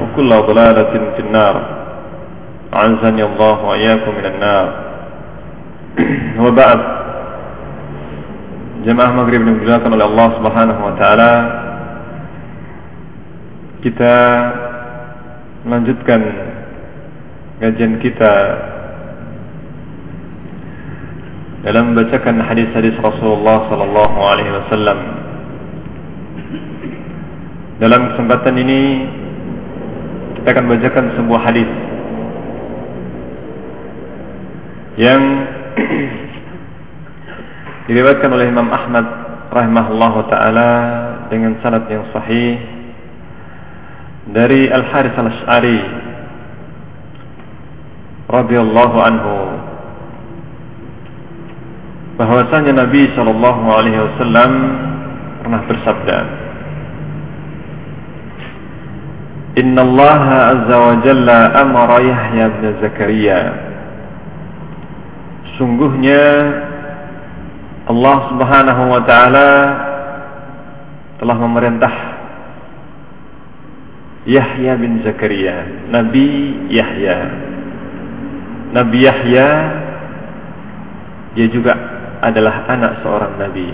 وكل ضلالة في النار أعزني الله وإياكم من النار وبعد jemaah maghrib yang dimuliakan oleh Allah Subhanahu wa taala kita melanjutkan kajian kita dalam membacakan hadis-hadis Rasulullah sallallahu alaihi wasallam dalam kesempatan ini kita akan bacakan sebuah hadis yang diriwayatkan oleh Imam Ahmad rahimahullahu taala dengan sanad yang sahih dari Al Harits Al Asy'ari radhiyallahu anhu bahwasanya Nabi sallallahu alaihi wasallam pernah bersabda Allah azza wa jalla amara Yahya bin Zakaria Sungguhnya Allah Subhanahu wa taala telah memerintah Yahya bin Zakaria, Nabi Yahya. Nabi Yahya dia juga adalah anak seorang nabi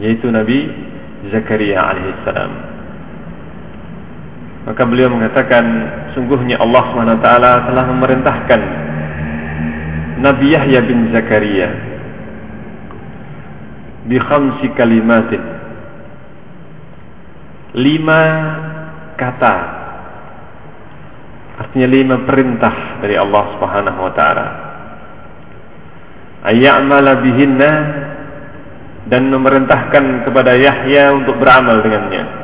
yaitu Nabi Zakaria alaihissalam. Maka beliau mengatakan sungguhnya Allah taala telah memerintahkan Nabi Yahya bin Zakaria bi khamsi kalimatin. Lima kata artinya lima perintah dari Allah Subhanahu wa taala. Ayyamala bihinna dan memerintahkan kepada Yahya untuk beramal dengannya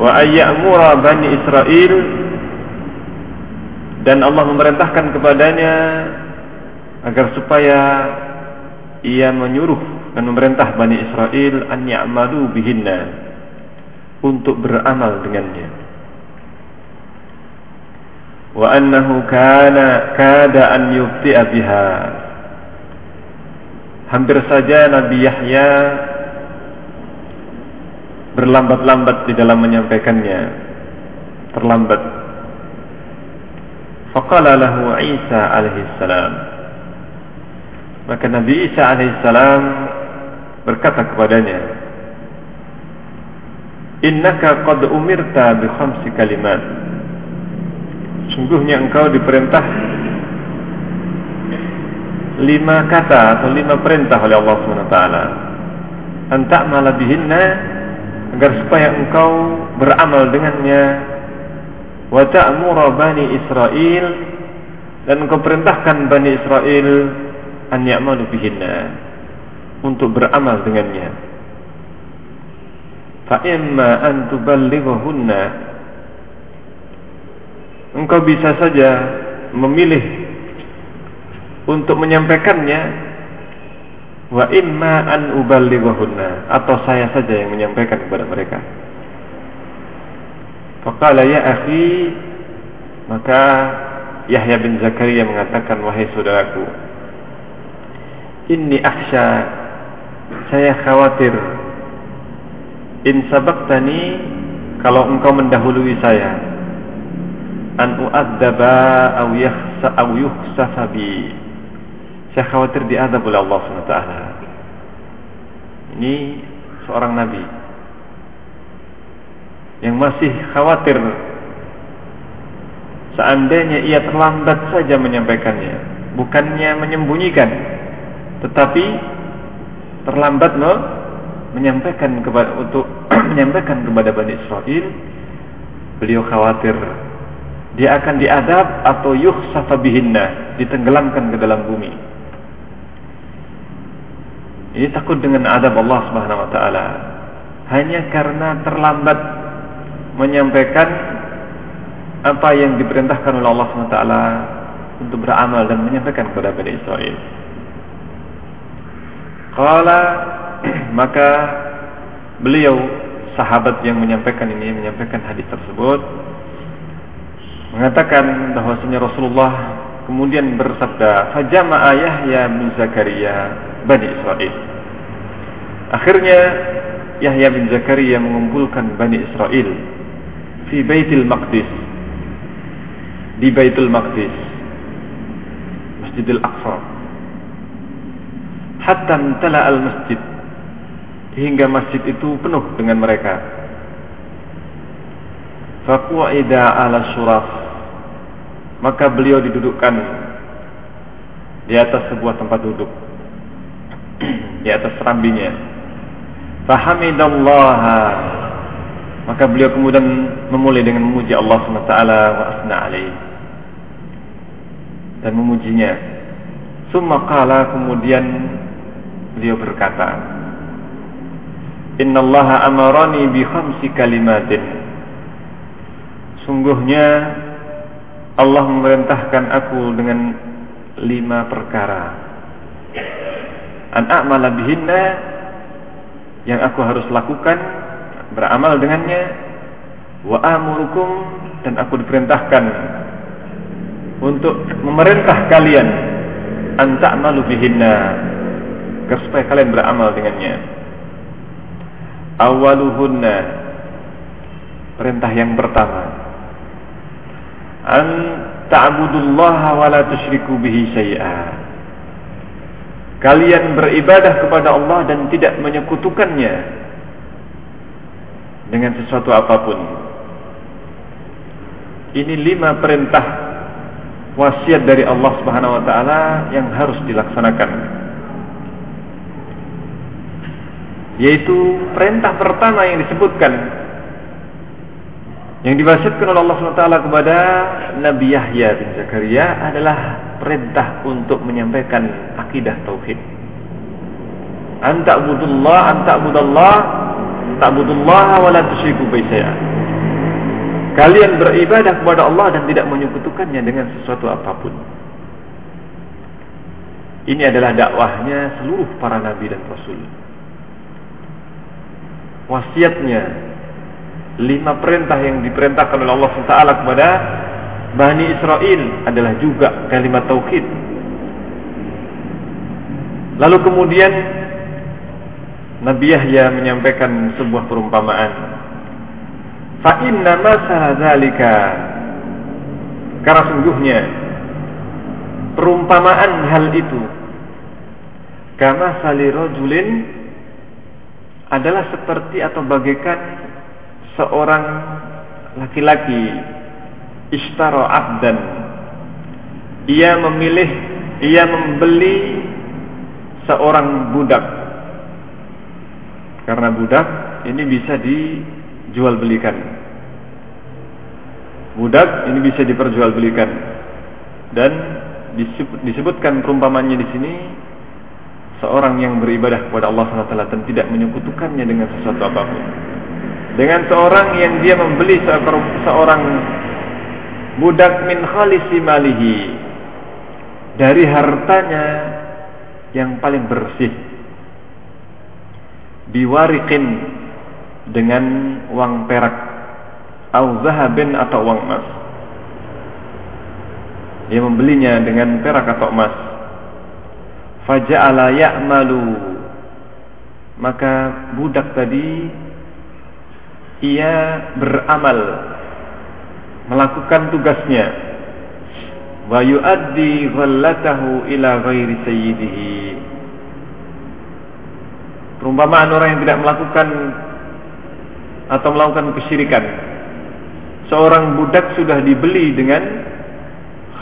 wa ayyamura bani Israel dan Allah memerintahkan kepadanya agar supaya ia menyuruh dan memerintah Bani Israel an ya'malu bihinna untuk beramal dengannya. Wa annahu kana kada an yubti'a biha. Hampir saja Nabi Yahya berlambat-lambat di dalam menyampaikannya. Terlambat. Faqala lahu Isa alaihi salam maka Nabi Isa alaihissalam berkata kepadanya, Innaka qad umirta bi khamsi kalimat. Sungguhnya engkau diperintah lima kata atau lima perintah oleh Allah SWT. Anta bihinna agar supaya engkau beramal dengannya. Wa ta'mura bani dan engkau perintahkan bani Israel an ya'malu bihinna untuk beramal dengannya fa imma an tuballighahunna engkau bisa saja memilih untuk menyampaikannya wa imma an uballighahunna. Atau saya saja yang menyampaikan kepada mereka. Faqala ya akhi Maka Yahya bin Zakaria mengatakan, wahai saudaraku, ini aksya, saya khawatir, in sabaktani, kalau engkau mendahului saya, an u'adzaba au yakhsa au yukhsafa bi. Saya khawatir diadab oleh Allah SWT. Ini seorang nabi yang masih khawatir Seandainya ia terlambat saja menyampaikannya, bukannya menyembunyikan, tetapi terlambat no, menyampaikan kepada untuk menyampaikan kepada Bani Israel, beliau khawatir dia akan diadab atau yukhsafa bihinna, ditenggelamkan ke dalam bumi. Ini takut dengan adab Allah Subhanahu wa taala hanya karena terlambat menyampaikan apa yang diperintahkan oleh Allah SWT untuk beramal dan menyampaikan kepada Bani Israel. Kala maka beliau sahabat yang menyampaikan ini menyampaikan hadis tersebut mengatakan bahwasanya Rasulullah kemudian bersabda fajama'a Yahya bin Zakaria Bani Israel. Akhirnya Yahya bin Zakaria mengumpulkan Bani Israel di Baitul Maqdis. Di Baitul Maqdis Masjidil Aqsa. Hatta tala al masjid hingga masjid itu penuh dengan mereka. Faqa'ida ala suraf maka beliau didudukkan di atas sebuah tempat duduk di atas serambinya fahamidallaha maka beliau kemudian memulai dengan memuji Allah SWT wa asna alaih dan memujinya. Summa qala kemudian beliau berkata, Innallaha amarani bi khamsi kalimatin. Sungguhnya Allah memerintahkan aku dengan lima perkara. An a'mala bihinna yang aku harus lakukan beramal dengannya. Wa amurukum dan aku diperintahkan untuk memerintah kalian. Anta malu bihinna supaya kalian beramal dengannya. Awaluhunna perintah yang pertama an ta'budullaha wa la tusyriku bihi syai'a kalian beribadah kepada Allah dan tidak menyekutukannya dengan sesuatu apa pun ini lima perintah wasiat dari Allah Subhanahu wa taala yang harus dilaksanakan. Yaitu perintah pertama yang disebutkan yang diwasiatkan oleh Allah taala kepada Nabi Yahya bin Zakaria adalah perintah untuk menyampaikan akidah tauhid. Anta budullah, anta budallah, ta'budullah wa la tusyriku Kalian beribadah kepada Allah dan tidak menyekutukannya dengan sesuatu apa pun. Ini adalah dakwahnya seluruh para nabi dan rasul. Wasiatnya lima perintah yang diperintahkan oleh Allah SWT kepada Bani Israel adalah juga kalimat tauhid. Lalu kemudian Nabi Yahya menyampaikan sebuah perumpamaan Fa inna masa dzalika karena sungguhnya perumpamaan hal itu kama salirojulin adalah seperti atau bagaikan seorang laki-laki ishtaro abdan ia memilih ia membeli seorang budak karena budak ini bisa di jual belikan. Budak ini bisa diperjualbelikan dan disebutkan perumpamannya di sini seorang yang beribadah kepada Allah SWT dan tidak menyekutukannya dengan sesuatu apa pun. Dengan seorang yang dia membeli seorang budak min khalisi malihi. Dari hartanya yang paling bersih. Biwarikin dengan uang perak. Au zahabin atau uang emas. Dia membelinya dengan perak atau emas. Faja'ala ya'malu. Maka budak tadi ia beramal melakukan tugasnya. Wa yuaddi ghallatahu ila ghairi sayyidihi. Perumpamaan orang yang tidak melakukan atau melakukan kesyirikan. Seorang budak sudah dibeli dengan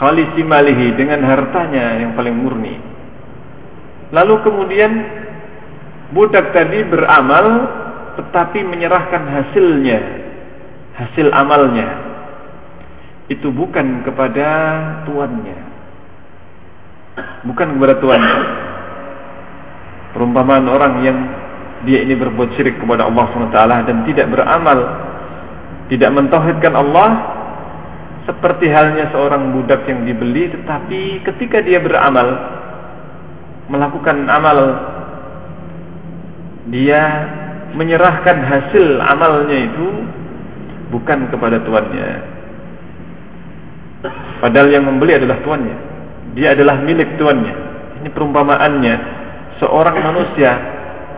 khalisi malihi dengan hartanya yang paling murni. Lalu kemudian budak tadi beramal tetapi menyerahkan hasilnya, hasil amalnya itu bukan kepada tuannya. Bukan kepada tuannya. Perumpamaan orang yang dia ini berbuat syirik kepada Allah SWT dan tidak beramal, tidak mentauhidkan Allah, seperti halnya seorang budak yang dibeli, tetapi ketika dia beramal, melakukan amal, dia menyerahkan hasil amalnya itu bukan kepada tuannya. Padahal yang membeli adalah tuannya. Dia adalah milik tuannya. Ini perumpamaannya. Seorang manusia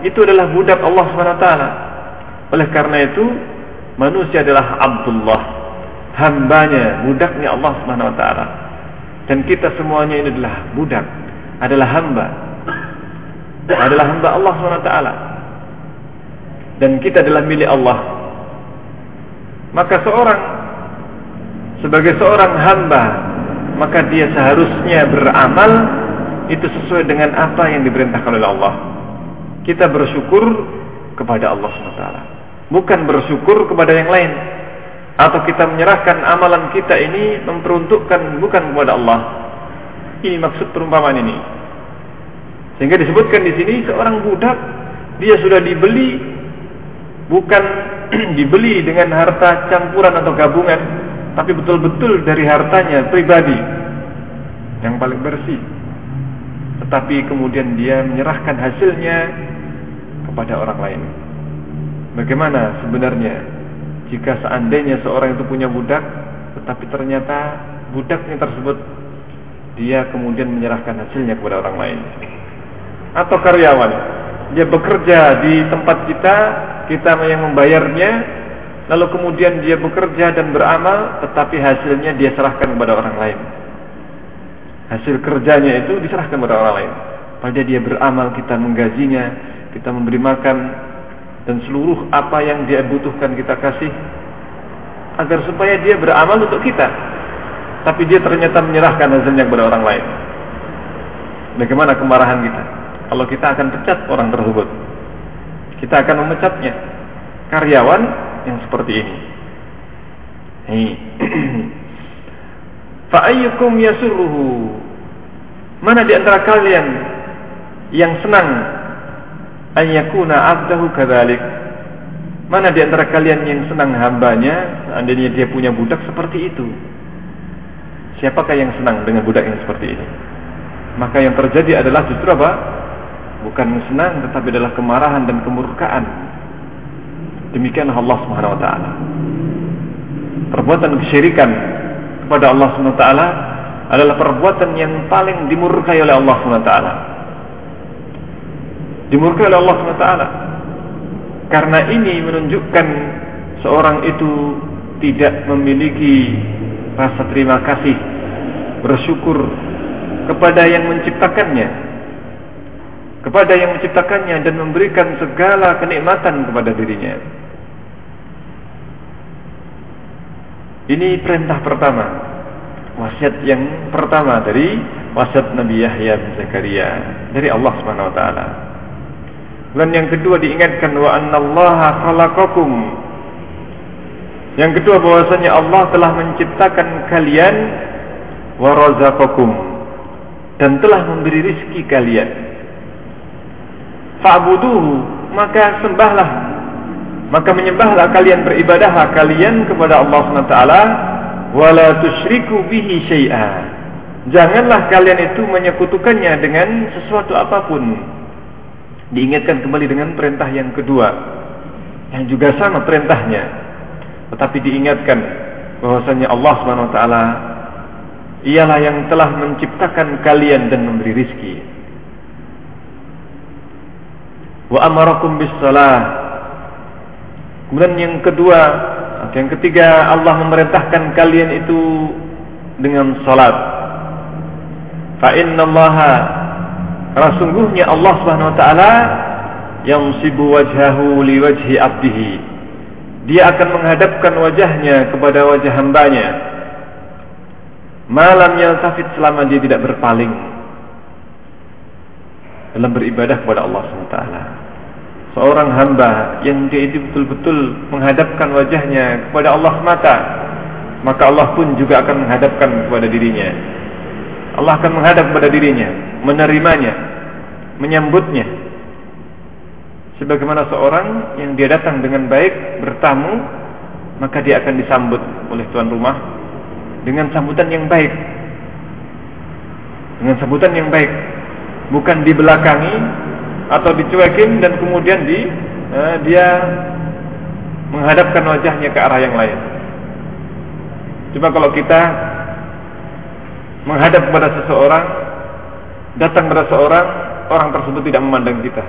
itu adalah budak Allah SWT. Oleh karena itu, manusia adalah Abdullah. Hambanya, budaknya Allah SWT. Dan kita semuanya ini adalah budak. Adalah hamba. Adalah hamba Allah SWT dan kita adalah milik Allah. Maka seorang sebagai seorang hamba, maka dia seharusnya beramal itu sesuai dengan apa yang diperintahkan oleh Allah. Kita bersyukur kepada Allah SWT. Bukan bersyukur kepada yang lain. Atau kita menyerahkan amalan kita ini memperuntukkan bukan kepada Allah. Ini maksud perumpamaan ini. Sehingga disebutkan di sini seorang budak dia sudah dibeli bukan dibeli dengan harta campuran atau gabungan, tapi betul-betul dari hartanya pribadi yang paling bersih. Tetapi kemudian dia menyerahkan hasilnya kepada orang lain. Bagaimana sebenarnya jika seandainya seorang itu punya budak, tetapi ternyata budaknya tersebut dia kemudian menyerahkan hasilnya kepada orang lain atau karyawan dia bekerja di tempat kita kita yang membayarnya lalu kemudian dia bekerja dan beramal tetapi hasilnya dia serahkan kepada orang lain. Hasil kerjanya itu diserahkan kepada orang lain. Pada dia beramal kita menggajinya kita memberi makan dan seluruh apa yang dia butuhkan kita kasih agar supaya dia beramal untuk kita. Tapi dia ternyata menyerahkan hasilnya kepada orang lain. Bagaimana kemarahan kita kalau kita akan pecat orang tersebut kita akan memecatnya karyawan yang seperti ini. Fa'ayyukum yasurruhu Mana di antara kalian yang senang an yakuna abdahu kadzalik? Mana di antara kalian yang senang hambanya seandainya dia punya budak seperti itu? Siapakah yang senang dengan budak yang seperti ini? Maka yang terjadi adalah justru apa? Bukan senang tetapi adalah kemarahan dan kemurkaan. Demikian Allah Subhanahu wa taala. Perbuatan kesyirikan kepada Allah Subhanahu wa taala adalah perbuatan yang paling dimurkai oleh Allah Subhanahu wa taala. Dimurkai oleh Allah Subhanahu wa taala. Karena ini menunjukkan seorang itu tidak memiliki rasa terima kasih, bersyukur kepada yang menciptakannya kepada yang menciptakannya dan memberikan segala kenikmatan kepada dirinya. Ini perintah pertama, wasiat yang pertama dari wasiat Nabi Yahya bin Zakaria dari Allah Subhanahu wa taala. Dan yang kedua diingatkan wa annallaha khalaqakum. Yang kedua bahwasanya Allah telah menciptakan kalian wa razaqakum dan telah memberi rizki kalian fa'buduhu maka sembahlah. Maka menyembahlah kalian beribadahlah kalian kepada Allah SWT wala tusyriku bihi syai'a. Janganlah kalian itu menyekutukannya dengan sesuatu apa pun. Diingatkan kembali dengan perintah yang kedua yang juga sama perintahnya. Tetapi diingatkan bahwasanya Allah SWT ialah yang telah menciptakan kalian dan memberi rizki. Wa amarakum bis salah. Kemudian yang kedua, atau yang ketiga Allah memerintahkan kalian itu dengan salat. Fa innallaha rasungguhnya Allah Subhanahu wa taala yang sibu wajhahu li wajhi abdihi. Dia akan menghadapkan wajahnya kepada wajah hambanya. Malam yang tafid selama dia tidak berpaling dalam beribadah kepada Allah SWT. Seorang hamba yang dia itu betul-betul menghadapkan wajahnya kepada Allah semata, maka Allah pun juga akan menghadapkan kepada dirinya. Allah akan menghadap kepada dirinya, menerimanya, menyambutnya, sebagaimana seorang yang dia datang dengan baik bertamu maka dia akan disambut oleh tuan rumah dengan sambutan yang baik dengan sambutan yang baik bukan dibelakangi atau dicuekin dan kemudian di uh, dia menghadapkan wajahnya ke arah yang lain coba kalau kita menghadap kepada seseorang datang kepada seorang orang tersebut tidak memandang kita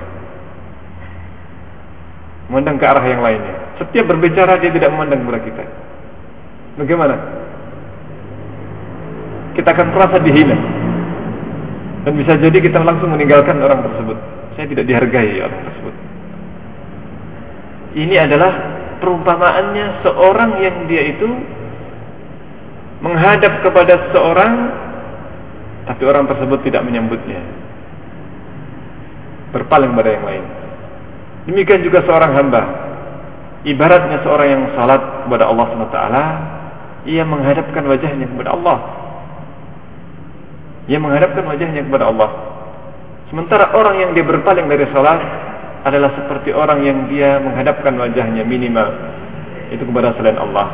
memandang ke arah yang lainnya. Setiap berbicara dia tidak memandang kepada kita. Bagaimana? Kita akan merasa dihina. Dan bisa jadi kita langsung meninggalkan orang tersebut. Saya tidak dihargai orang tersebut. Ini adalah perumpamaannya seorang yang dia itu menghadap kepada seorang tapi orang tersebut tidak menyambutnya. Berpaling pada yang lain. Demikian juga seorang hamba. Ibaratnya seorang yang salat kepada Allah SWT, ia menghadapkan wajahnya kepada Allah. Ia menghadapkan wajahnya kepada Allah. Sementara orang yang dia berpaling dari salat adalah seperti orang yang dia menghadapkan wajahnya minimal itu kepada selain Allah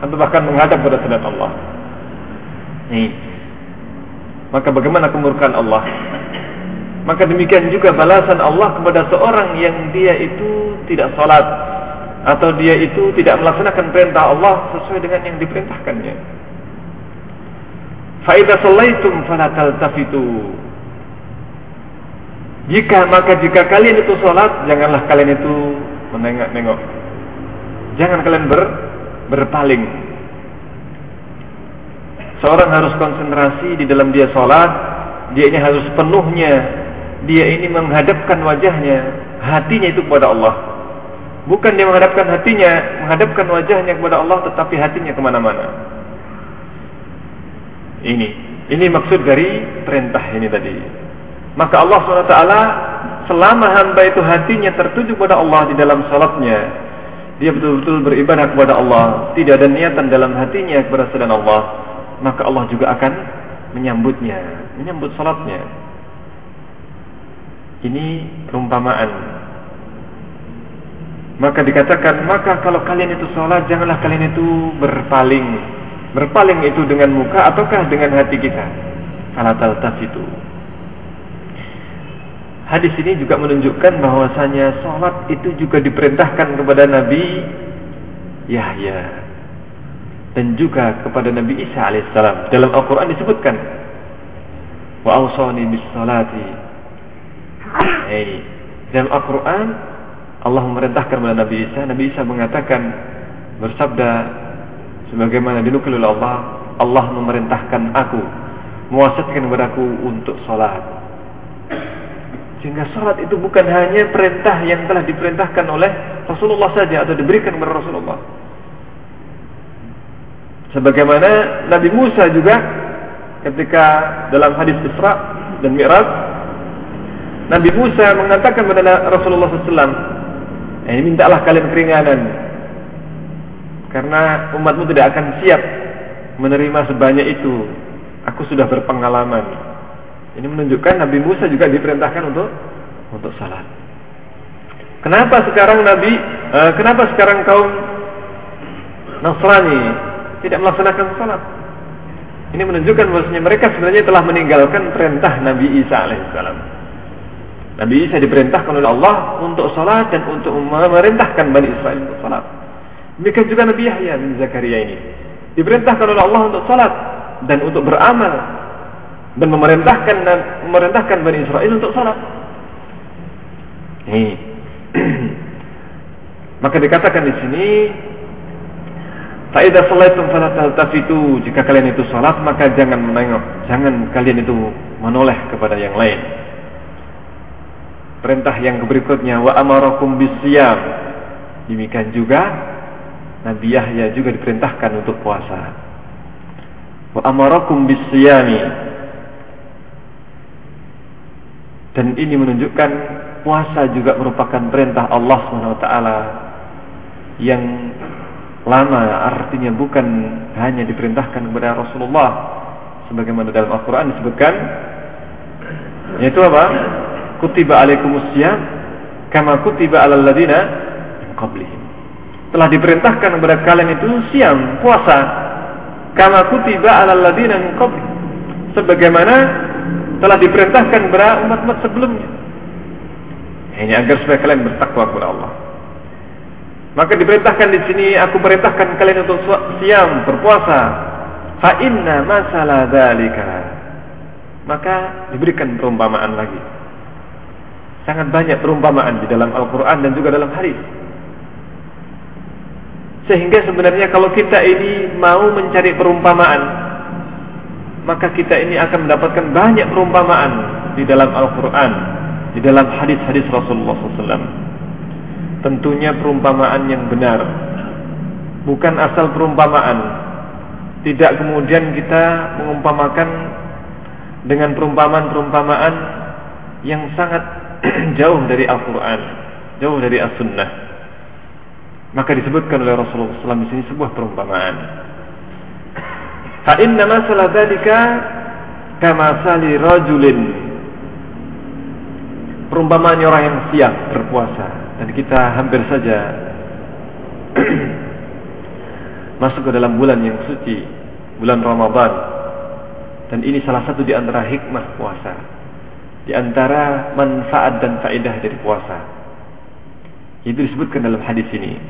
atau bahkan menghadap kepada selain Allah. Nih. Maka bagaimana kemurkaan Allah? Maka demikian juga balasan Allah kepada seorang yang dia itu tidak salat atau dia itu tidak melaksanakan perintah Allah sesuai dengan yang diperintahkannya. Fa idza shallaitum fala taltafitu. Jika maka jika kalian itu salat, janganlah kalian itu menengok-nengok. Jangan kalian ber, berpaling. Seorang harus konsentrasi di dalam dia salat, dia ini harus penuhnya dia ini menghadapkan wajahnya, hatinya itu kepada Allah. Bukan dia menghadapkan hatinya, menghadapkan wajahnya kepada Allah, tetapi hatinya ke mana-mana. Ini, ini maksud dari perintah ini tadi. Maka Allah SWT selama hamba itu hatinya tertuju kepada Allah di dalam salatnya, dia betul-betul beribadah kepada Allah, tidak ada niatan dalam hatinya kepada selain Allah, maka Allah juga akan menyambutnya, menyambut salatnya. Ini perumpamaan. Maka dikatakan, maka kalau kalian itu sholat, janganlah kalian itu berpaling. Berpaling itu dengan muka ataukah dengan hati kita? Falatal itu. Hadis ini juga menunjukkan bahwasanya sholat itu juga diperintahkan kepada Nabi Yahya dan juga kepada Nabi Isa alaihissalam. Dalam Al-Quran disebutkan, wa awsani bis salati Hey. Dalam Al-Quran Allah memerintahkan kepada Nabi Isa Nabi Isa mengatakan Bersabda Sebagaimana dinukil oleh Allah Allah memerintahkan aku Mewasatkan kepada aku untuk sholat Sehingga sholat itu bukan hanya perintah yang telah diperintahkan oleh Rasulullah saja Atau diberikan kepada Rasulullah. Sebagaimana Nabi Musa juga Ketika dalam hadis Isra dan Mi'raj Nabi Musa mengatakan kepada Rasulullah SAW, eh, mintalah kalian keringanan, karena umatmu tidak akan siap menerima sebanyak itu. Aku sudah berpengalaman. Ini menunjukkan Nabi Musa juga diperintahkan untuk untuk salat. Kenapa sekarang Nabi, uh, kenapa sekarang kaum Nasrani tidak melaksanakan salat? Ini menunjukkan bahwasanya mereka sebenarnya telah meninggalkan perintah Nabi Isa alaihissalam. Nabi Isa diperintahkan oleh Allah untuk salat dan untuk memerintahkan Bani Israel untuk salat. Demikian juga Nabi Yahya bin Zakaria ini diperintahkan oleh Allah untuk salat dan untuk beramal dan memerintahkan dan memerintahkan Bani Israel untuk salat. Maka dikatakan di sini Faidah salaitum fala taltafitu. Jika kalian itu salat maka jangan menengok, jangan kalian itu menoleh kepada yang lain. Perintah yang berikutnya wa amarakum bisyam. Demikian juga Nabi Yahya juga diperintahkan untuk puasa. Wa amarakum bisyami. Dan ini menunjukkan puasa juga merupakan perintah Allah SWT yang lama artinya bukan hanya diperintahkan kepada Rasulullah sebagaimana dalam Al-Qur'an disebutkan yaitu apa? Kutiba alaikumusiyam kama kutiba alal ladina qablihim. Telah diperintahkan kepada kalian itu siam, puasa kama kutiba alal ladina qablihim. Sebagaimana telah diperintahkan kepada umat-umat sebelumnya. Ini agar supaya kalian bertakwa kepada Allah. Maka diperintahkan di sini aku perintahkan kalian untuk siam berpuasa. Fa inna masalah dalika. Maka diberikan perumpamaan lagi. Sangat banyak perumpamaan di dalam Al-Quran dan juga dalam hadis. Sehingga sebenarnya kalau kita ini mau mencari perumpamaan, maka kita ini akan mendapatkan banyak perumpamaan di dalam Al-Quran, di dalam hadis-hadis Rasulullah SAW tentunya perumpamaan yang benar bukan asal perumpamaan. Tidak kemudian kita mengumpamakan dengan perumpamaan-perumpamaan yang sangat jauh dari Al-Quran jauh dari As-Sunnah maka disebutkan oleh Rasulullah SAW di sini sebuah perumpamaan fa inna masalah dzalika kama sali rajulin perumpamaan orang yang siap berpuasa dan kita hampir saja masuk ke dalam bulan yang suci, bulan Ramadan. Dan ini salah satu di antara hikmah puasa. Di antara manfaat dan faedah dari puasa. Itu disebutkan dalam hadis ini.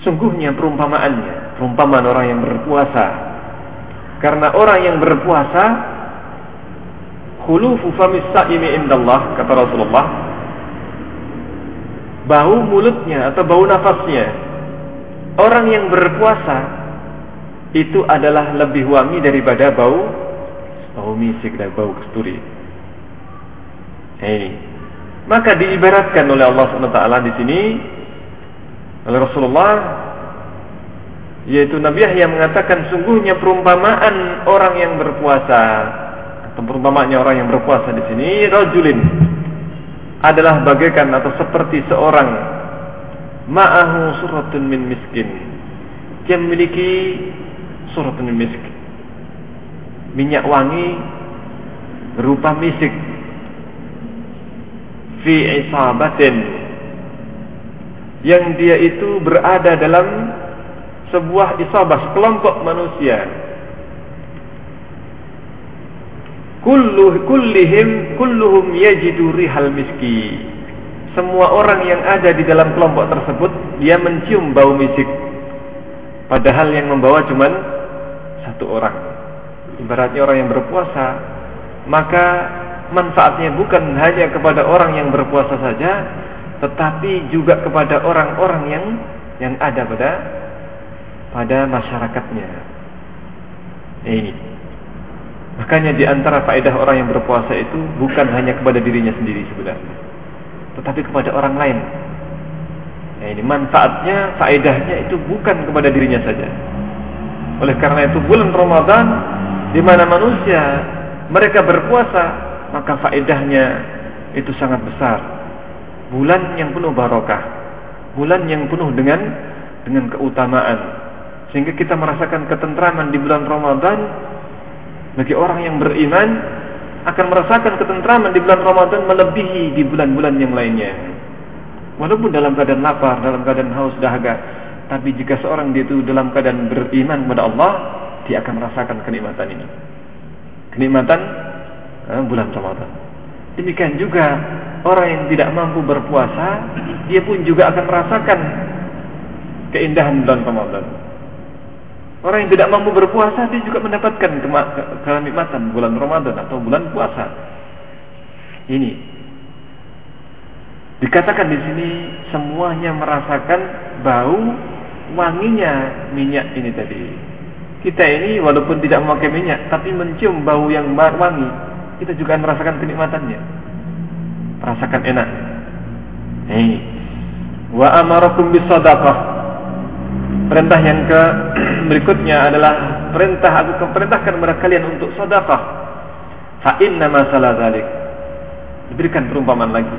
Sungguhnya perumpamaannya, perumpamaan orang yang berpuasa. Karena orang yang berpuasa khulufu famis sa'imi indallah kata Rasulullah bau mulutnya atau bau nafasnya orang yang berpuasa itu adalah lebih wangi daripada bau bau misik dan bau kesturi. Hei. Maka diibaratkan oleh Allah SWT di sini oleh Rasulullah yaitu Nabi Yahya mengatakan sungguhnya perumpamaan orang yang berpuasa atau perumpamaannya orang yang berpuasa di sini rajulin adalah bagaikan atau seperti seorang ma'ahu suratun min miskin. Dia memiliki suratun min miskin minyak wangi berupa misik. Fi isabatin yang dia itu berada dalam sebuah isabah kelompok manusia. Kulluh kullihim kulluhum yajidu rihal miski semua orang yang ada di dalam kelompok tersebut dia mencium bau misik. Padahal yang membawa cuma satu orang. Ibaratnya orang yang berpuasa maka manfaatnya bukan hanya kepada orang yang berpuasa saja tetapi juga kepada orang-orang yang yang ada pada pada masyarakatnya ini Makanya di antara faedah orang yang berpuasa itu bukan hanya kepada dirinya sendiri sebenarnya, tetapi kepada orang lain. Nah, ini manfaatnya, faedahnya itu bukan kepada dirinya saja. Oleh karena itu bulan Ramadan di mana manusia mereka berpuasa, maka faedahnya itu sangat besar. Bulan yang penuh barokah, bulan yang penuh dengan dengan keutamaan, sehingga kita merasakan ketentraman di bulan Ramadan bagi orang yang beriman akan merasakan ketentraman di bulan Ramadan melebihi di bulan-bulan yang lainnya. Walaupun dalam keadaan lapar, dalam keadaan haus dahaga, tapi jika seorang dia itu dalam keadaan beriman kepada Allah, dia akan merasakan kenikmatan ini. Kenikmatan eh, bulan Ramadan. Demikian juga orang yang tidak mampu berpuasa, dia pun juga akan merasakan keindahan bulan Ramadan. Orang yang tidak mampu berpuasa dia juga mendapatkan kenikmatan bulan Ramadan atau bulan puasa. Ini dikatakan di sini semuanya merasakan bau wanginya minyak ini tadi. Kita ini walaupun tidak memakai minyak tapi mencium bau yang wangi, kita juga merasakan kenikmatannya. Merasakan enak. Hei. Wa amarakum bisadaqah Perintah yang ke berikutnya adalah perintah aku perintahkan kepada kalian untuk sedekah. Fa inna masalah dzalik. Diberikan perumpamaan lagi.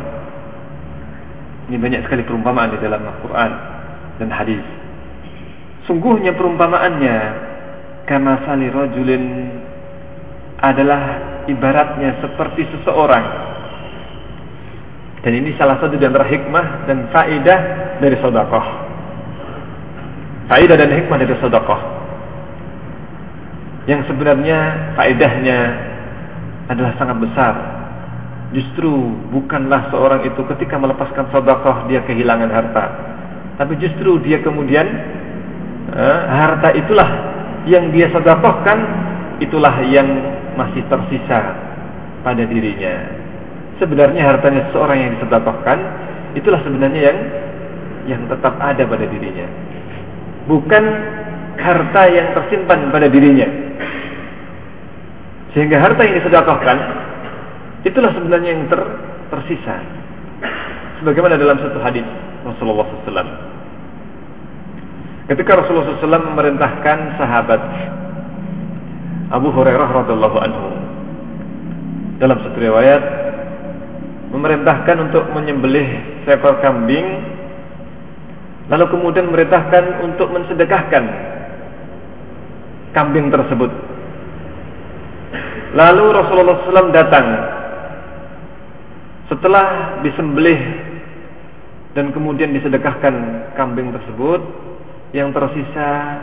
Ini banyak sekali perumpamaan di dalam Al-Qur'an dan hadis. Sungguhnya perumpamaannya kama sali rajulin adalah ibaratnya seperti seseorang. Dan ini salah satu di antara hikmah dan faedah dari sedekah Faedah dan hikmah dari sedekah. Yang sebenarnya faedahnya adalah sangat besar. Justru bukanlah seorang itu ketika melepaskan sedekah dia kehilangan harta. Tapi justru dia kemudian eh, harta itulah yang dia sedekahkan itulah yang masih tersisa pada dirinya. Sebenarnya hartanya seorang yang disedekahkan itulah sebenarnya yang yang tetap ada pada dirinya bukan harta yang tersimpan pada dirinya. Sehingga harta yang disedekahkan itulah sebenarnya yang ter, tersisa. Sebagaimana dalam satu hadis Rasulullah SAW. Ketika Rasulullah SAW memerintahkan sahabat Abu Hurairah radhiallahu anhu dalam satu riwayat memerintahkan untuk menyembelih seekor kambing Lalu kemudian memerintahkan untuk mensedekahkan kambing tersebut. Lalu Rasulullah SAW datang setelah disembelih dan kemudian disedekahkan kambing tersebut yang tersisa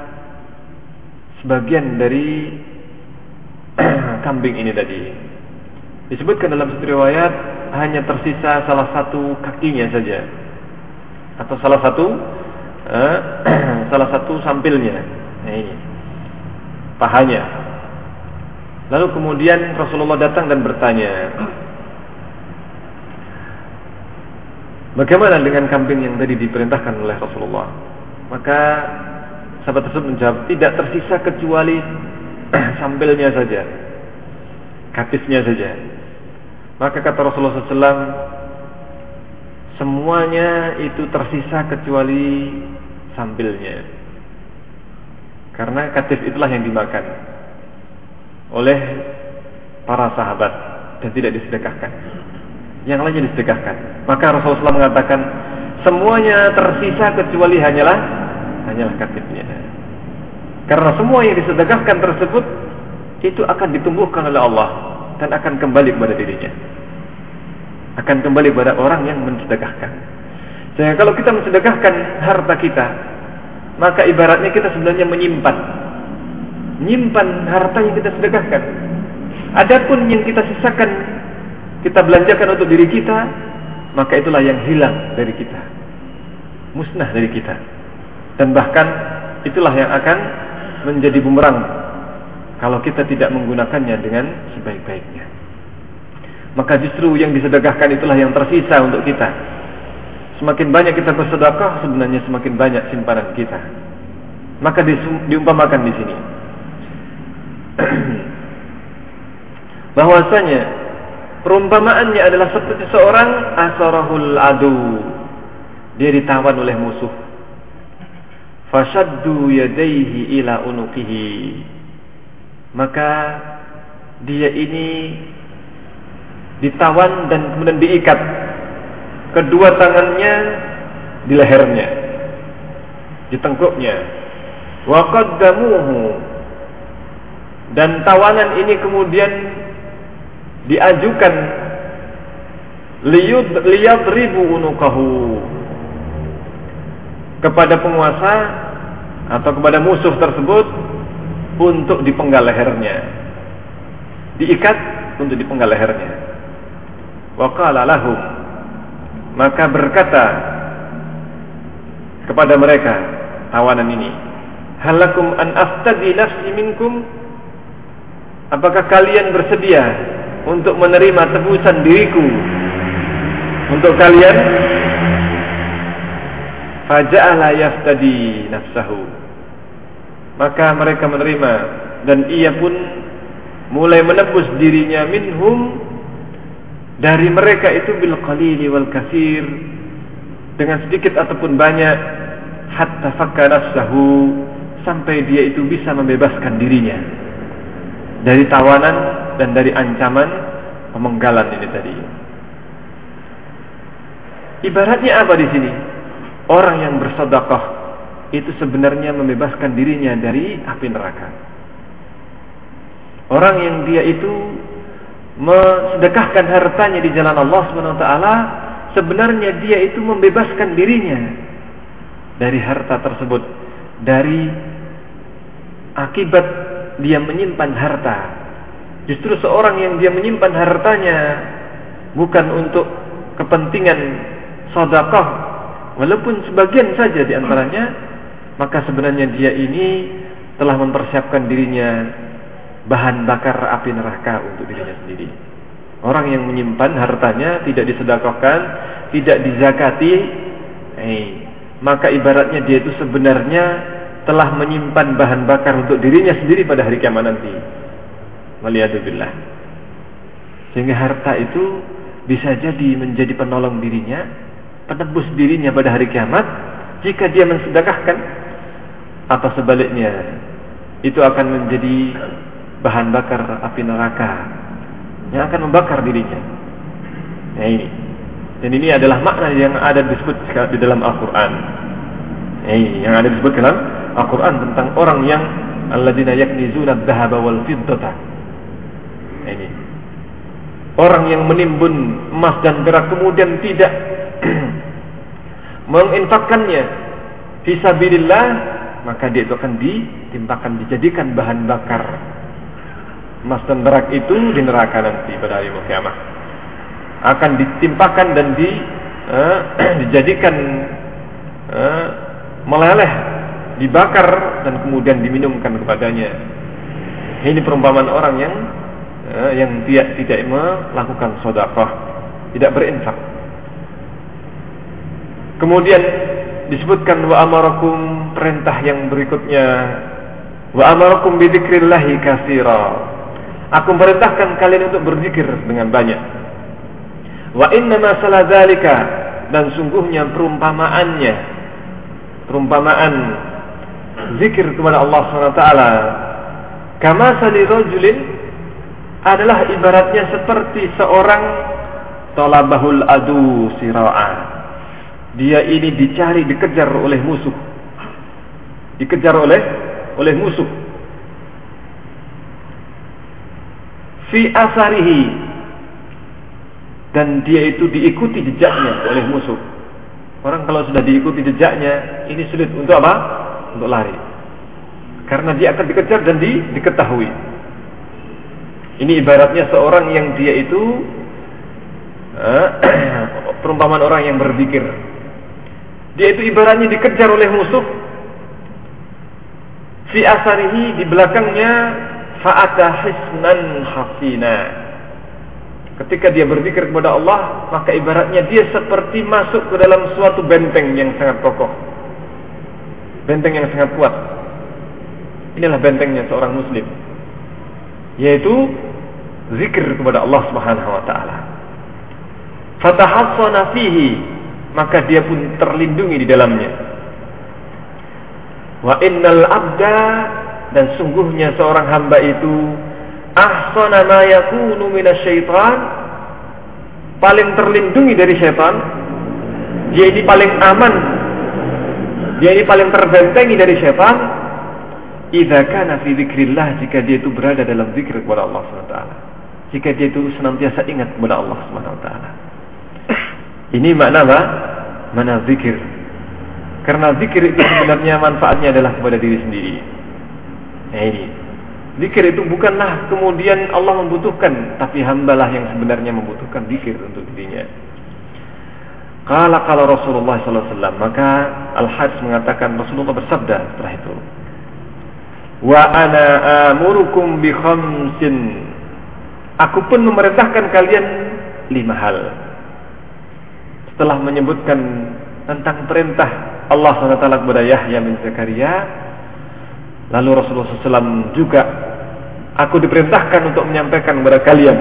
sebagian dari kambing ini tadi. Disebutkan dalam satu riwayat hanya tersisa salah satu kakinya saja. Atau salah satu eh, salah satu sampilnya. Nah ini. Pahanya. Lalu kemudian Rasulullah datang dan bertanya bagaimana dengan kambing yang tadi diperintahkan oleh Rasulullah? Maka sahabat tersebut menjawab tidak tersisa kecuali sampilnya saja katifnya saja maka kata Rasulullah SAW semuanya itu tersisa kecuali sambilnya. Karena katif itulah yang dimakan oleh para sahabat dan tidak disedekahkan. Yang lainnya disedekahkan. Maka Rasulullah SAW mengatakan semuanya tersisa kecuali hanyalah hanyalah katifnya. Karena semua yang disedekahkan tersebut itu akan ditumbuhkan oleh Allah dan akan kembali kepada dirinya akan kembali pada orang yang mensedekahkan. Sehingga kalau kita mensedekahkan harta kita, maka ibaratnya kita sebenarnya menyimpan menyimpan harta yang kita sedekahkan. Adapun yang kita sisakan kita belanjakan untuk diri kita, maka itulah yang hilang dari kita. Musnah dari kita. Dan bahkan itulah yang akan menjadi bumerang kalau kita tidak menggunakannya dengan sebaik-baiknya maka justru yang disedekahkan itulah yang tersisa untuk kita. Semakin banyak kita bersedekah, sebenarnya semakin banyak simpanan kita. Maka di, diumpamakan di sini bahwasanya perumpamaannya adalah seperti seorang asarahul adu. Dia ditawan oleh musuh. Fashaddu yadaihi ila unukihi. Maka dia ini ditawan dan kemudian diikat. Kedua tangannya di lehernya di tengkuknya. Wa qaddamuhu. Dan tawanan ini kemudian diajukan liyud liyadribu unukahu kepada penguasa atau kepada musuh tersebut untuk dipenggal lehernya. Diikat untuk dipenggal lehernya. Waqala lahum maka berkata kepada mereka tawanan ini halakum an aftadi nafsi minkum? Apakah kalian bersedia untuk menerima tebusan diriku? Untuk kalian faja'ala yaftadi nafsahu maka mereka menerima dan ia pun mulai menebus dirinya minhum dari mereka itu bil qalili wal kasir dengan sedikit ataupun banyak hatta fakka nafsahu sampai dia itu bisa membebaskan dirinya dari tawanan dan dari ancaman pemenggalan ini tadi. Ibaratnya apa di sini? Orang yang bersedekah itu sebenarnya membebaskan dirinya dari api neraka. Orang yang dia itu mensedekahkan hartanya di jalan Allah Subhanahu wa taala, sebenarnya dia itu membebaskan dirinya dari harta tersebut, dari akibat dia menyimpan harta. Justru seorang yang dia menyimpan hartanya bukan untuk kepentingan sedekah walaupun sebagian saja di antaranya, maka sebenarnya dia ini telah mempersiapkan dirinya bahan bakar api neraka untuk dirinya sendiri. Orang yang menyimpan hartanya tidak disedekahkan, tidak dizakati, eh, maka ibaratnya dia itu sebenarnya telah menyimpan bahan bakar untuk dirinya sendiri pada hari kiamat nanti. Waliyadzubillah. Sehingga harta itu bisa jadi menjadi penolong dirinya penebus dirinya pada hari kiamat jika dia mensedekahkan atau sebaliknya itu akan menjadi bahan bakar api neraka yang akan membakar dirinya. Nah ini. Dan ini adalah makna yang ada disebut di dalam Al-Qur'an. Yang ada disebut dalam Al-Qur'an tentang orang yang alladzina yaknizuna adh-dhahaba wal fiddata. Ini. Orang yang menimbun emas dan perak kemudian tidak menginfakkannya. Fisabilillah maka dia itu akan ditimpakan dijadikan bahan bakar. Emas dan perak itu di neraka nanti pada hari kiamat. Akan ditimpakan dan di uh, dijadikan uh, meleleh dibakar dan kemudian diminumkan kepadanya. Ini perumpamaan orang yang uh, yang tidak tidak melakukan sedekah tidak berinfak Kemudian disebutkan wa amarakum perintah yang berikutnya wa amarakum bidzikrillahi katsira. Aku perintahkan kalian untuk berzikir dengan banyak. Wa inna ma saladzalika dan sungguhnya perumpamaannya perumpamaan zikir kepada Allah SWT kama sali rajulin adalah ibaratnya seperti seorang talabahul adu sira'an dia ini dicari, dikejar oleh musuh. Dikejar oleh oleh musuh. Fi asarihi dan dia itu diikuti jejaknya oleh musuh. Orang kalau sudah diikuti jejaknya, ini sulit untuk apa? Untuk lari. Karena dia akan dikejar dan di, diketahui. Ini ibaratnya seorang yang dia itu uh, perumpamaan orang yang berzikir dia itu ibaratnya dikejar oleh musuh. Fi asarihi di belakangnya fa'ata hisnan hafina. Ketika dia berzikir kepada Allah, maka ibaratnya dia seperti masuk ke dalam suatu benteng yang sangat kokoh. Benteng yang sangat kuat. Inilah bentengnya seorang muslim. Yaitu zikir kepada Allah Subhanahu wa taala. Fatahassana fihi maka dia pun terlindungi di dalamnya. Wa innal abda dan sungguhnya seorang hamba itu ahsana ma yakunu minasyaitan paling terlindungi dari syaitan. Dia ini paling aman. Dia ini paling terbentengi dari syaitan. Idza kana fi dzikrillah jika dia itu berada dalam zikir kepada Allah Subhanahu wa taala. Jika dia itu senantiasa ingat kepada Allah Subhanahu wa taala. Ini makna apa? Mana zikir. Karena zikir itu sebenarnya manfaatnya adalah kepada diri sendiri. Nah ini. Zikir itu bukanlah kemudian Allah membutuhkan, tapi hambalah yang sebenarnya membutuhkan zikir untuk dirinya. Kala kala Rasulullah SAW maka Al Hajj mengatakan Rasulullah bersabda setelah itu Wa ana amurukum bi khamsin. Aku pun memerintahkan kalian lima hal. Setelah menyebutkan tentang perintah Allah SWT kepada Yahya bin Zakaria, lalu Rasulullah SAW juga aku diperintahkan untuk menyampaikan kepada kalian.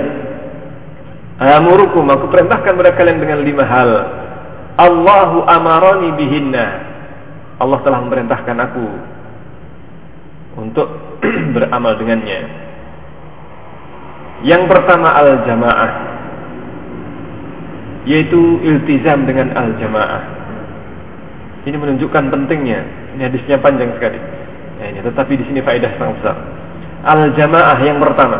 Amurukum aku perintahkan kepada kalian dengan lima hal. Allahu amarani bihinna. Allah telah memerintahkan aku untuk beramal dengannya. Yang pertama al-jamaah yaitu iltizam dengan al-jamaah. Ini menunjukkan pentingnya. Ini hadisnya panjang sekali. Ya, ini tetapi di sini faedah sangat besar. Al-jamaah yang pertama.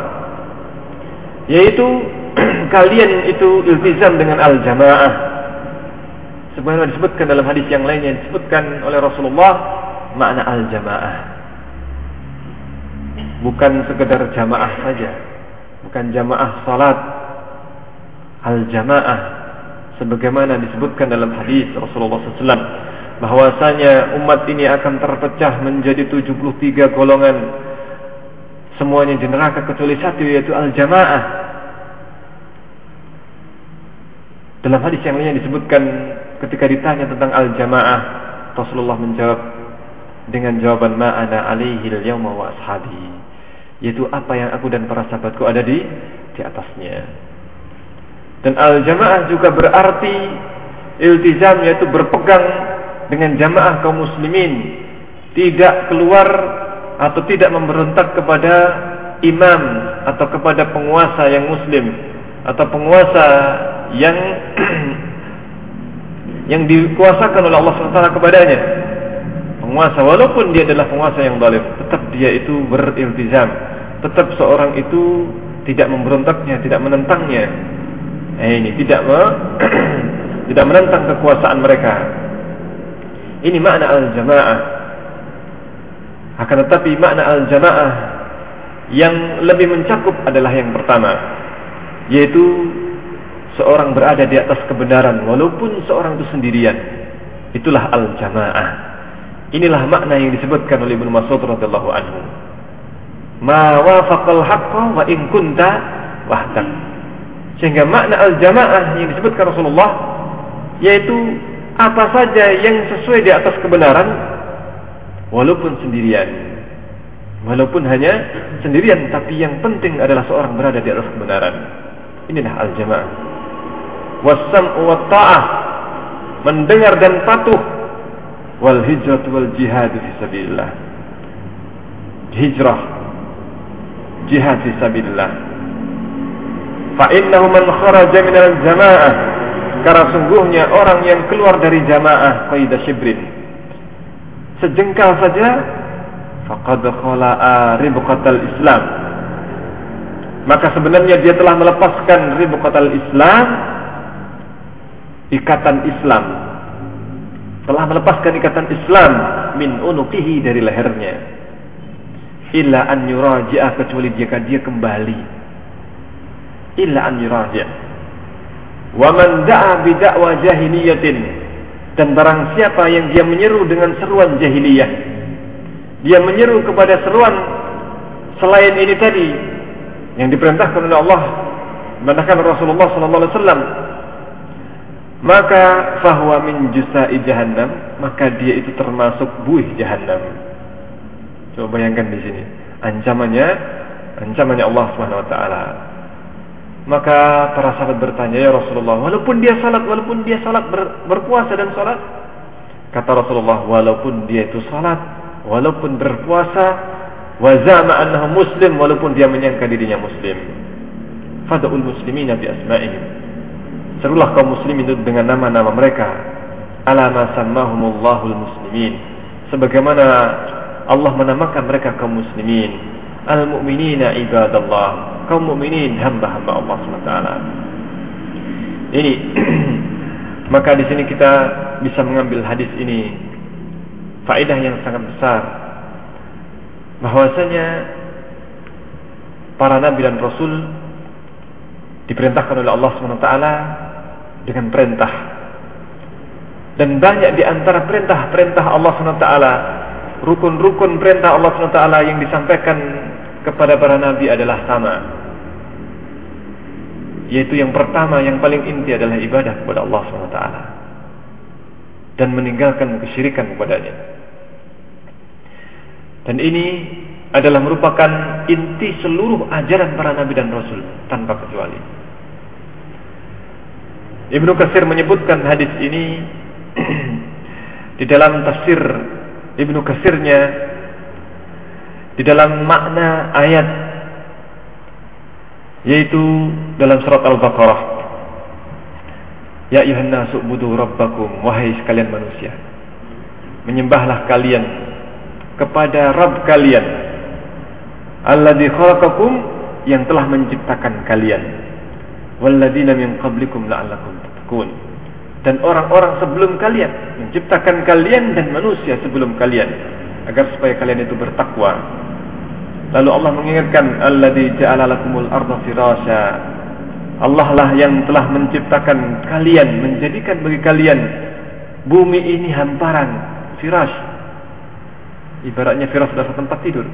Yaitu kalian itu iltizam dengan al-jamaah. Sebagaimana disebutkan dalam hadis yang lainnya disebutkan oleh Rasulullah makna al-jamaah. Bukan sekedar jamaah saja. Bukan jamaah salat. Al-jamaah sebagaimana disebutkan dalam hadis Rasulullah SAW bahwasanya umat ini akan terpecah menjadi 73 golongan semuanya di neraka kecuali satu yaitu al-jamaah. Dalam hadis yang lainnya disebutkan ketika ditanya tentang al-jamaah, Rasulullah menjawab dengan jawaban ma'ana alaihi al-yawma wa ashabi. Yaitu apa yang aku dan para sahabatku ada di di atasnya. Dan al-jamaah juga berarti iltizam yaitu berpegang dengan jamaah kaum muslimin, tidak keluar atau tidak memberontak kepada imam atau kepada penguasa yang muslim atau penguasa yang yang dikuasakan oleh Allah SWT kepadanya. Penguasa walaupun dia adalah penguasa yang zalim tetap dia itu beriltizam. Tetap seorang itu tidak memberontaknya tidak menentangnya eh, ini tidak me, tidak menentang kekuasaan mereka ini makna al-jamaah akan tetapi makna al-jamaah yang lebih mencakup adalah yang pertama, yaitu seorang berada di atas kebenaran walaupun seorang itu sendirian. Itulah al-jamaah. Inilah makna yang disebutkan oleh Ibnu Mas'ud radhiyallahu anhu. Ma wafaqal haqqa wa in kunta wahdak. Sehingga makna al-jamaah yang disebutkan Rasulullah yaitu apa saja yang sesuai di atas kebenaran walaupun sendirian. Walaupun hanya sendirian tapi yang penting adalah seorang berada di atas kebenaran. Inilah al-jamaah. Wasam wa ta'ah mendengar dan patuh. Wal hijrah wal jihad fi sabilillah. Hijrah jihad fi sabilillah fa innahu man kharaja min al-jamaah. Karena sungguhnya orang yang keluar dari jamaah qaidah shibrin. Sejengkal saja faqad khala'a ribqatal Islam. Maka sebenarnya dia telah melepaskan ribqatal Islam ikatan Islam. Telah melepaskan ikatan Islam min unuqihi dari lehernya. Illa an yuraji'a kecuali jika dia kembali illa an yuraji' wa man da'a bi da'wa jahiliyatin dan barang siapa yang dia menyeru dengan seruan jahiliyah, dia menyeru kepada seruan selain ini tadi yang diperintahkan oleh Allah, menahkan Rasulullah sallallahu alaihi wasallam, maka fahuwa min jusai jahannam, maka dia itu termasuk buih jahannam. Coba bayangkan di sini ancamannya, ancamannya Allah Subhanahu wa taala. Maka para sahabat bertanya, "Ya Rasulullah, walaupun dia salat, walaupun dia salat ber, berpuasa dan salat?" Kata Rasulullah, "Walaupun dia itu salat, walaupun berpuasa, wa zama annahu muslim, walaupun dia menyangka dirinya muslim." Fada'ul muslimina bi asma'ihim. Serulah kaum muslimin itu dengan nama-nama mereka. Alama sammahumullahul muslimin. Sebagaimana Allah menamakan mereka kaum muslimin. Al-mu'minina ibadallah. Kaum mukminin hamba-hamba Allah SWT. Ini maka di sini kita bisa mengambil hadis ini. Faedah yang sangat besar. Bahwasanya para nabi dan rasul diperintahkan oleh Allah SWT dengan perintah. Dan banyak di antara perintah-perintah Allah SWT rukun-rukun perintah Allah SWT yang disampaikan kepada para nabi adalah sama. Yaitu yang pertama, yang paling inti adalah ibadah kepada Allah SWT. Dan meninggalkan kesyirikan kepadanya. Dan ini adalah merupakan inti seluruh ajaran para nabi dan rasul tanpa kecuali. Ibnu Katsir menyebutkan hadis ini di dalam tafsir Ibnu Katsirnya di dalam makna ayat yaitu dalam surat Al-Baqarah. Ya ayuhan nasu rabbakum wahai sekalian manusia. Menyembahlah kalian kepada Rabb kalian alladzi khalaqakum yang telah menciptakan kalian. Walladzina min qablikum la'allakum tattaqun. Dan orang-orang sebelum kalian menciptakan kalian dan manusia sebelum kalian agar supaya kalian itu bertakwa. Lalu Allah mengingatkan alladzi ja'ala lakumul arda firasya Allah lah yang telah menciptakan kalian menjadikan bagi kalian bumi ini hamparan firash. Ibaratnya firash adalah tempat tidur.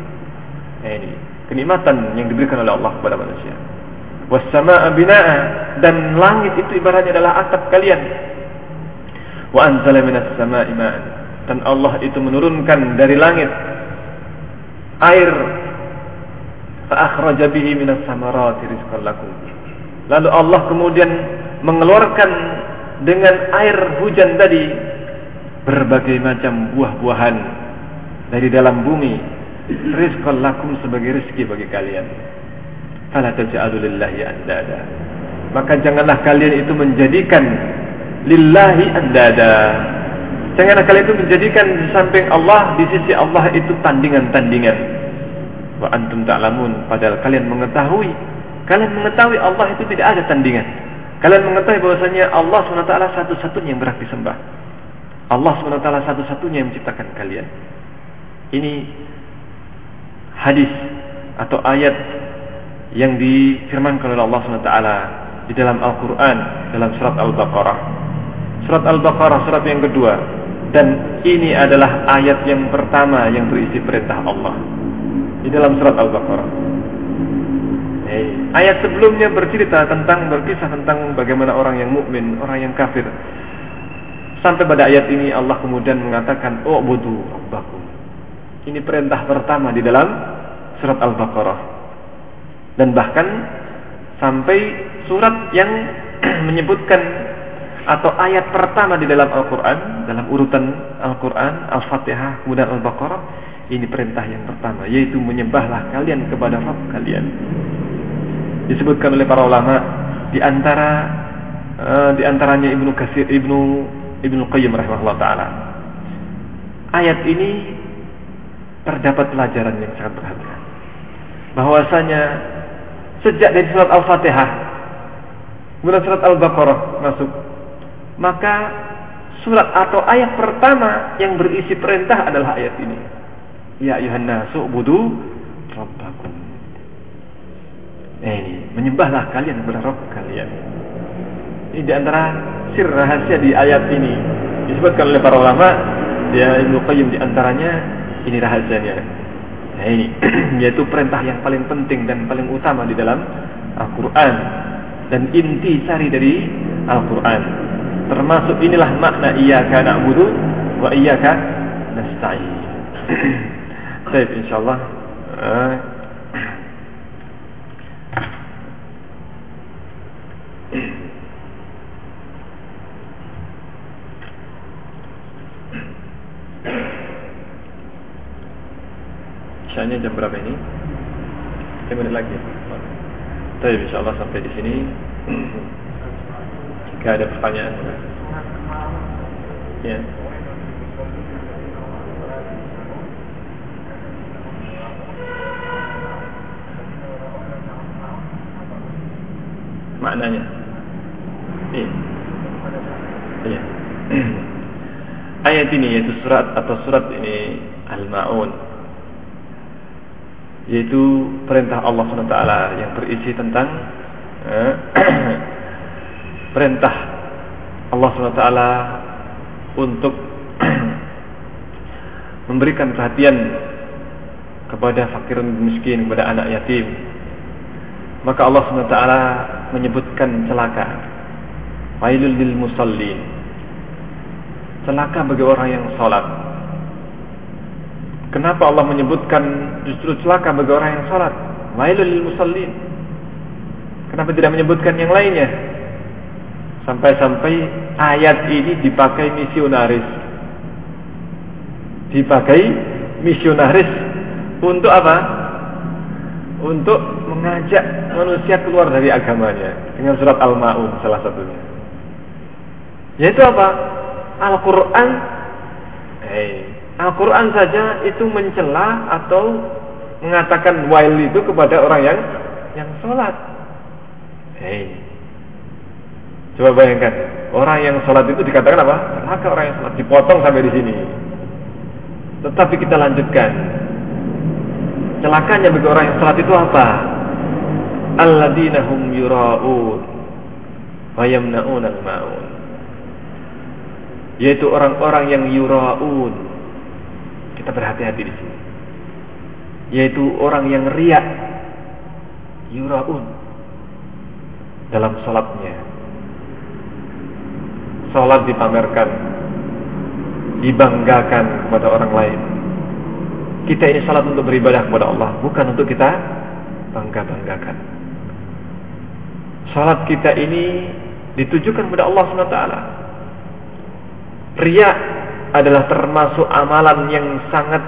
Nah, ini kenikmatan yang diberikan oleh Allah kepada manusia. Wassama'a bina'a dan langit itu ibaratnya adalah atap kalian. Wa anzala minas sama'i ma'an dan Allah itu menurunkan dari langit air. Fa akhraja bihi minas samarati rizqan lakum. Lalu Allah kemudian mengeluarkan dengan air hujan tadi berbagai macam buah-buahan dari dalam bumi. Rizqan lakum sebagai rezeki bagi kalian. Fala taj'alu lillahi andada. Maka janganlah kalian itu menjadikan lillahi andada janganlah kalian itu menjadikan di samping Allah di sisi Allah itu tandingan-tandingan. Wa antum ta'lamun padahal kalian mengetahui. Kalian mengetahui Allah itu tidak ada tandingan. Kalian mengetahui bahwasanya Allah SWT satu-satunya yang berhak disembah. Allah SWT satu-satunya yang menciptakan kalian. Ini hadis atau ayat yang difirmankan oleh Allah SWT di dalam Al-Quran dalam surat Al-Baqarah. Surat Al-Baqarah surat yang kedua dan ini adalah ayat yang pertama yang berisi perintah Allah di dalam surat Al-Baqarah. Hey. Ayat sebelumnya bercerita tentang berkisah tentang bagaimana orang yang mukmin, orang yang kafir. Sampai pada ayat ini Allah kemudian mengatakan, "Oh budu rabbakum." Ini perintah pertama di dalam surat Al-Baqarah dan bahkan sampai surat yang menyebutkan atau ayat pertama di dalam Al-Quran dalam urutan Al-Quran Al-Fatihah kemudian Al-Baqarah ini perintah yang pertama yaitu menyembahlah kalian kepada Rabb kalian. Disebutkan oleh para ulama di antara uh, di antaranya Ibnu Katsir Ibnu Ibnu Qayyim rahimahullah taala. Ayat ini terdapat pelajaran yang sangat berharga. Bahwasanya sejak dari surat Al-Fatihah kemudian surat Al-Baqarah masuk maka surat atau ayat pertama yang berisi perintah adalah ayat ini. Ya ayuhan nasu budu rabbakum. Ini menyembahlah kalian kepada Rabb kalian. Ini di antara sir rahasia di ayat ini. Disebutkan oleh para ulama ya Ibnu Qayyim di antaranya ini rahasianya. Nah ini yaitu perintah yang paling penting dan paling utama di dalam Al-Quran. Dan inti sari dari Al-Quran. Termasuk inilah makna iyyaka na'budu wa iyyaka nasta'in. Baik insyaallah uh, jam berapa ini? 5 menit lagi. Tapi insya Allah sampai di sini. Jika ada pertanyaan. Ya. Maknanya. Iya. Iya. Ayat ini yaitu surat atau surat ini Al-Ma'un yaitu perintah Allah SWT yang berisi tentang eh, perintah Allah SWT untuk memberikan perhatian kepada fakir miskin, kepada anak yatim. Maka Allah SWT menyebutkan celaka. Wailul lil musallin. Celaka bagi orang yang salat. Kenapa Allah menyebutkan justru celaka bagi orang yang salat? Wailul lil musallin. Kenapa tidak menyebutkan yang lainnya? Sampai-sampai ayat ini dipakai misionaris. Dipakai misionaris untuk apa? Untuk mengajak manusia keluar dari agamanya dengan surat Al-Maun salah satunya. Yaitu apa? Al-Qur'an eh, Al-Qur'an saja itu mencela atau mengatakan wail itu kepada orang yang yang sholat. Hei, Coba bayangkan, orang yang sholat itu dikatakan apa? Maka orang yang sholat dipotong sampai di sini. Tetapi kita lanjutkan. Celakanya bagi orang yang sholat itu apa? Alladzina hum yura'un wa yamna'un al-ma'un. Yaitu orang-orang yang yura'un. Kita berhati-hati di sini. Yaitu orang yang riak. Yura'un dalam sholatnya Sholat dipamerkan Dibanggakan kepada orang lain Kita ini sholat untuk beribadah kepada Allah Bukan untuk kita bangga-banggakan Sholat kita ini ditujukan kepada Allah SWT Riak adalah termasuk amalan yang sangat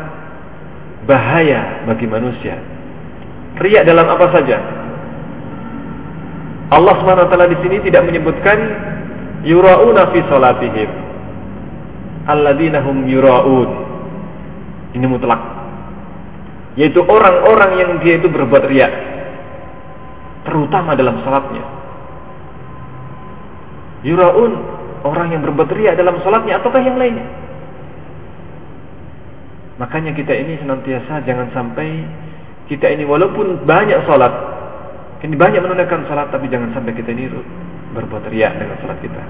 bahaya bagi manusia. Riak dalam apa saja? Allah SWT di sini tidak menyebutkan yura'una fi salatihim. Alladzina hum yura'un. Ini mutlak. Yaitu orang-orang yang dia itu berbuat riak. Terutama dalam salatnya. Yura'un orang yang berbuat riak dalam salatnya ataukah yang lainnya? Makanya kita ini senantiasa jangan sampai kita ini walaupun banyak salat ini banyak menunaikan salat tapi jangan sampai kita ini berbuat riak dengan salat kita.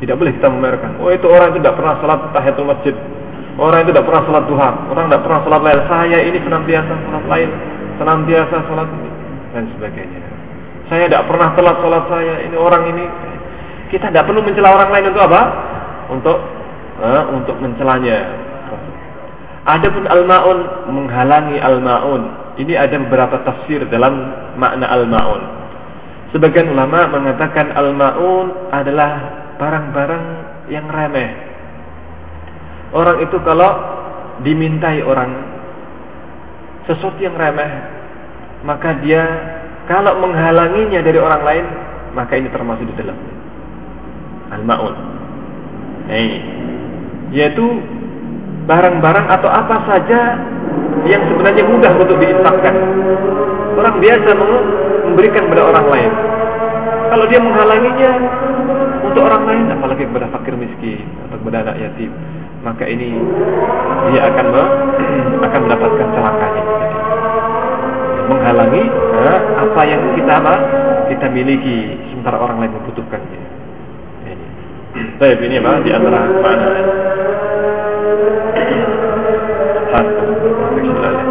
Tidak boleh kita memamerkan. Oh itu orang itu tidak pernah salat tahiyatul masjid. Orang itu tidak pernah salat duha. Orang tidak pernah salat lain. Saya ini senantiasa salat lain, senantiasa salat ini dan sebagainya. Saya tidak pernah telat salat saya. Ini orang ini kita tidak perlu mencela orang lain untuk apa? Untuk uh, untuk mencelanya. Adapun al-maun menghalangi al-maun. Ini ada beberapa tafsir dalam makna al-maun. Sebagian ulama mengatakan al-ma'un adalah barang-barang yang remeh. Orang itu kalau dimintai orang sesuatu yang remeh, maka dia kalau menghalanginya dari orang lain, maka ini termasuk di dalam al-ma'un. Hey. Yaitu barang-barang atau apa saja yang sebenarnya mudah untuk diinfakkan. Orang biasa memberikan kepada orang lain. Kalau dia menghalanginya untuk orang lain, apalagi kepada fakir miskin atau kepada anak yatim, maka ini dia akan akan mendapatkan celakanya. Menghalangi apa yang kita kita miliki sementara orang lain membutuhkannya. Baik, ini apa di antara mana? Satu.